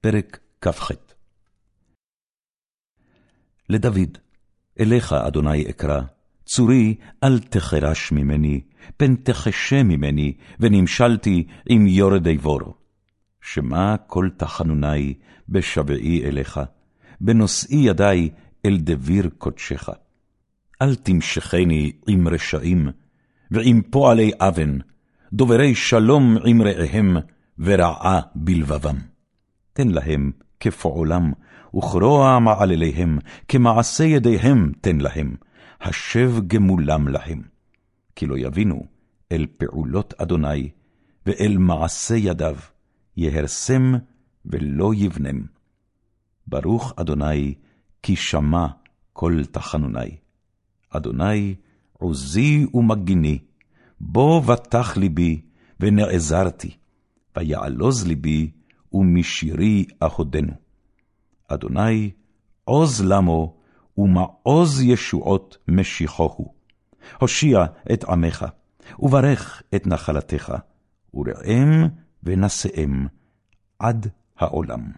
פרק כ"ח לדוד, אליך, אדוני אקרא, צורי, אל תחרש ממני, פן תחשה ממני, ונמשלתי עם יורדי בור. שמע כל תחנוני בשבעי אליך, בנושאי ידי אל דביר קודשך. אל תמשכני עם רשעים, ועם פועלי אוון, דוברי שלום עם רעיהם, ורעה בלבבם. תן להם כפועלם, וכרוע מעלליהם, כמעשה ידיהם תן להם, השב גמולם להם. כי לא יבינו אל פעולות אדוני, ואל מעשה ידיו, יהרסם ולא יבנם. ברוך אדוני, כי שמע כל תחנוני. אדוני עוזי ומגיני, בו בטח ליבי, ונעזרתי, ויעלוז ליבי, ומשירי אהודנו. אדוני, עוז למו, ומעוז ישועות משיחוהו. הושיע את עמך, וברך את נחלתך, וראם ונשאם עד העולם.